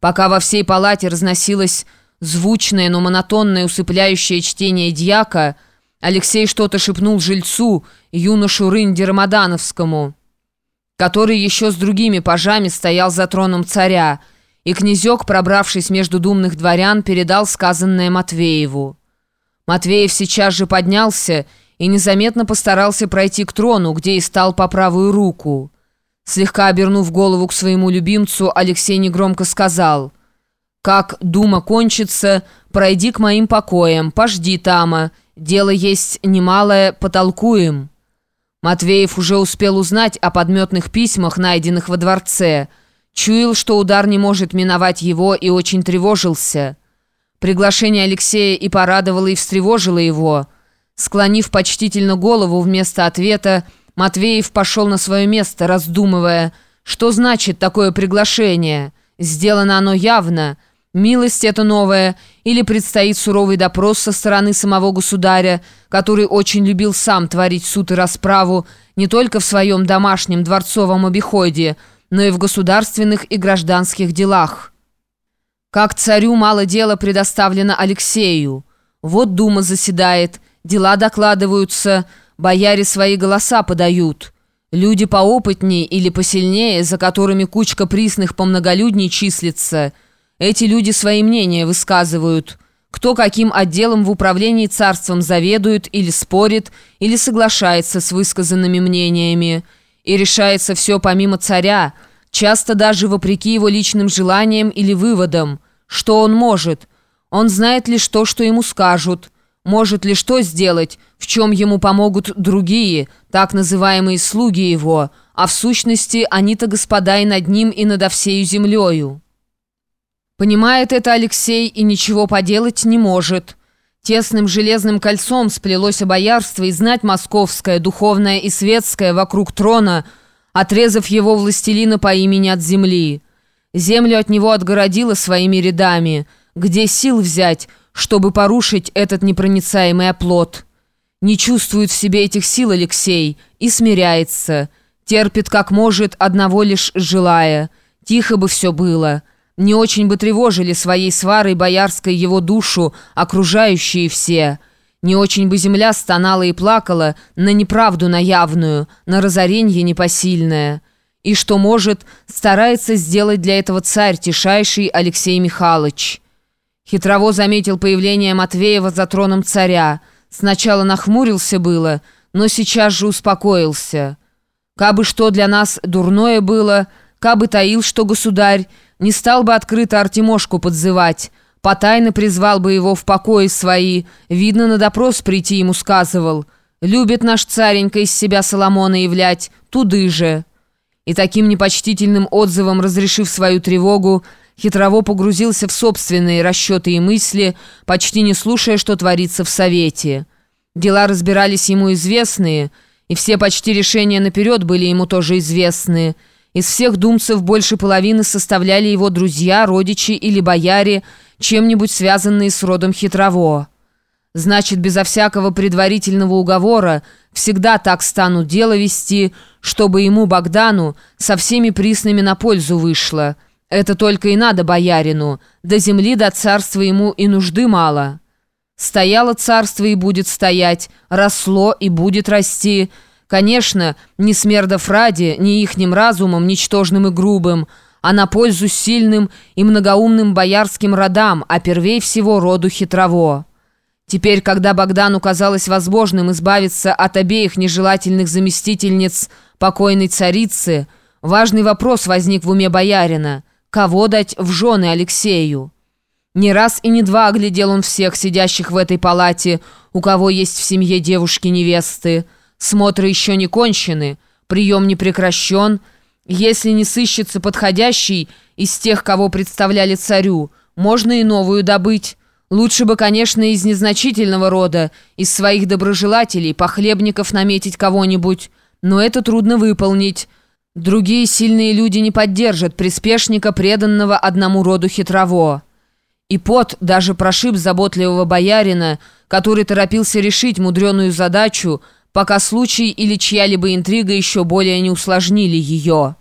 Пока во всей палате разносилось звучное, но монотонное усыпляющее чтение дьяка, Алексей что-то шепнул жильцу, юношу Рынде Рамадановскому, который еще с другими пажами стоял за троном царя, и князек, пробравшись между думных дворян, передал сказанное Матвееву. Матвеев сейчас же поднялся и незаметно постарался пройти к трону, где и стал по правую руку. Слегка обернув голову к своему любимцу, Алексей негромко сказал, «Как дума кончится, пройди к моим покоям, пожди тама, дело есть немалое, потолкуем». Матвеев уже успел узнать о подметных письмах, найденных во дворце, чуял, что удар не может миновать его и очень тревожился. Приглашение Алексея и порадовало, и встревожило его. Склонив почтительно голову вместо ответа, Матвеев пошел на свое место, раздумывая, что значит такое приглашение. Сделано оно явно. Милость это новая, или предстоит суровый допрос со стороны самого государя, который очень любил сам творить суд и расправу не только в своем домашнем дворцовом обиходе, но и в государственных и гражданских делах. Как царю мало дела предоставлено Алексею. Вот дума заседает, дела докладываются – Бояре свои голоса подают. Люди поопытнее или посильнее, за которыми кучка присных помноголюдней числится, эти люди свои мнения высказывают. Кто каким отделом в управлении царством заведует или спорит, или соглашается с высказанными мнениями. И решается все помимо царя, часто даже вопреки его личным желаниям или выводам. Что он может? Он знает лишь то, что ему скажут – может ли что сделать, в чем ему помогут другие, так называемые слуги его, а в сущности они-то господа и над ним, и надо всею землею. Понимает это Алексей и ничего поделать не может. Тесным железным кольцом сплелось обоярство и знать московское, духовное и светское вокруг трона, отрезав его властелина по имени от земли. Землю от него отгородила своими рядами. Где сил взять, чтобы порушить этот непроницаемый оплот. Не чувствует в себе этих сил Алексей и смиряется. Терпит как может, одного лишь желая. Тихо бы все было. Не очень бы тревожили своей сварой боярской его душу окружающие все. Не очень бы земля стонала и плакала на неправду на явную, на разоренье непосильное. И что может, старается сделать для этого царь тишайший Алексей Михайлович. Хитрово заметил появление Матвеева за троном царя. Сначала нахмурился было, но сейчас же успокоился. Кабы что для нас дурное было, кабы таил, что государь, не стал бы открыто Артемошку подзывать, потайно призвал бы его в покои свои, видно, на допрос прийти ему сказывал. Любит наш царенька из себя Соломона являть, туды же. И таким непочтительным отзывом, разрешив свою тревогу, хитрово погрузился в собственные расчеты и мысли, почти не слушая, что творится в Совете. Дела разбирались ему известные, и все почти решения наперед были ему тоже известны. Из всех думцев больше половины составляли его друзья, родичи или бояре, чем-нибудь связанные с родом хитрово. Значит, безо всякого предварительного уговора всегда так станут дело вести, чтобы ему, Богдану, со всеми присными на пользу вышло – это только и надо боярину, до земли до царства ему и нужды мало. Стояло царство и будет стоять, росло и будет расти. Конечно, не смердов ради, не ихним разумом, ничтожным и грубым, а на пользу сильным и многоумным боярским родам, а первей всего роду хитрово. Теперь, когда Богдану казалось возможным избавиться от обеих нежелательных заместительниц покойной царицы, важный вопрос возник в уме боярина – кого дать в жены Алексею. Не раз и не два оглядел он всех, сидящих в этой палате, у кого есть в семье девушки-невесты. Смотры еще не кончены, прием не прекращен. Если не сыщется подходящий из тех, кого представляли царю, можно и новую добыть. Лучше бы, конечно, из незначительного рода, из своих доброжелателей, похлебников наметить кого-нибудь, но это трудно выполнить». Другие сильные люди не поддержат приспешника, преданного одному роду хитрово. И пот даже прошиб заботливого боярина, который торопился решить мудреную задачу, пока случай или чья-либо интрига еще более не усложнили ее.